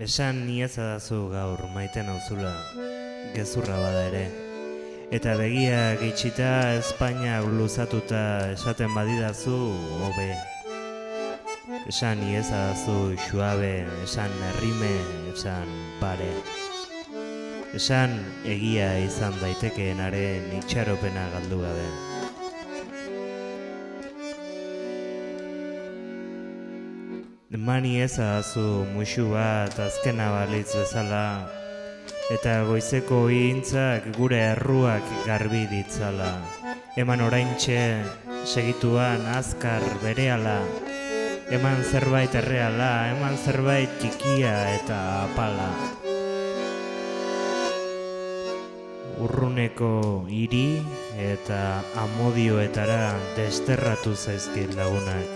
Esan niezadazu gaur maiten auzula, gezurra bada ere. Eta begia gitxita Espainia luzatuta esaten badidazu, hobe. Esan niezadazu xuabe, esan errime, esan pare. Esan egia izan daitekeenaren itxaropena galdu gabe. Mani ezazu musu bat azkena balitz bezala, eta goizeko hintzak gure erruak garbi ditzala. Eman oraintxe segituan azkar berehala, eman zerbait erreala, eman zerbait txikia eta apala. Urruneko hiri eta amodioetara desterratu zaizkit lagunak.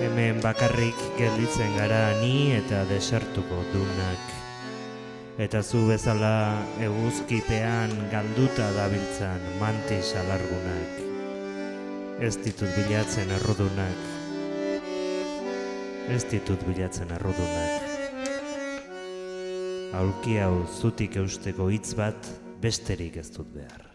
Hemen bakarrik gelditzen gara ni eta desertuko dunak. Eta zu bezala eguzkipean galduta dabiltzan mantis alargunak. Ez ditut bilatzen errudunak. Ez ditut bilatzen errudunak. Aulki hau zutik eusteko hitz bat besterik ez dut behar.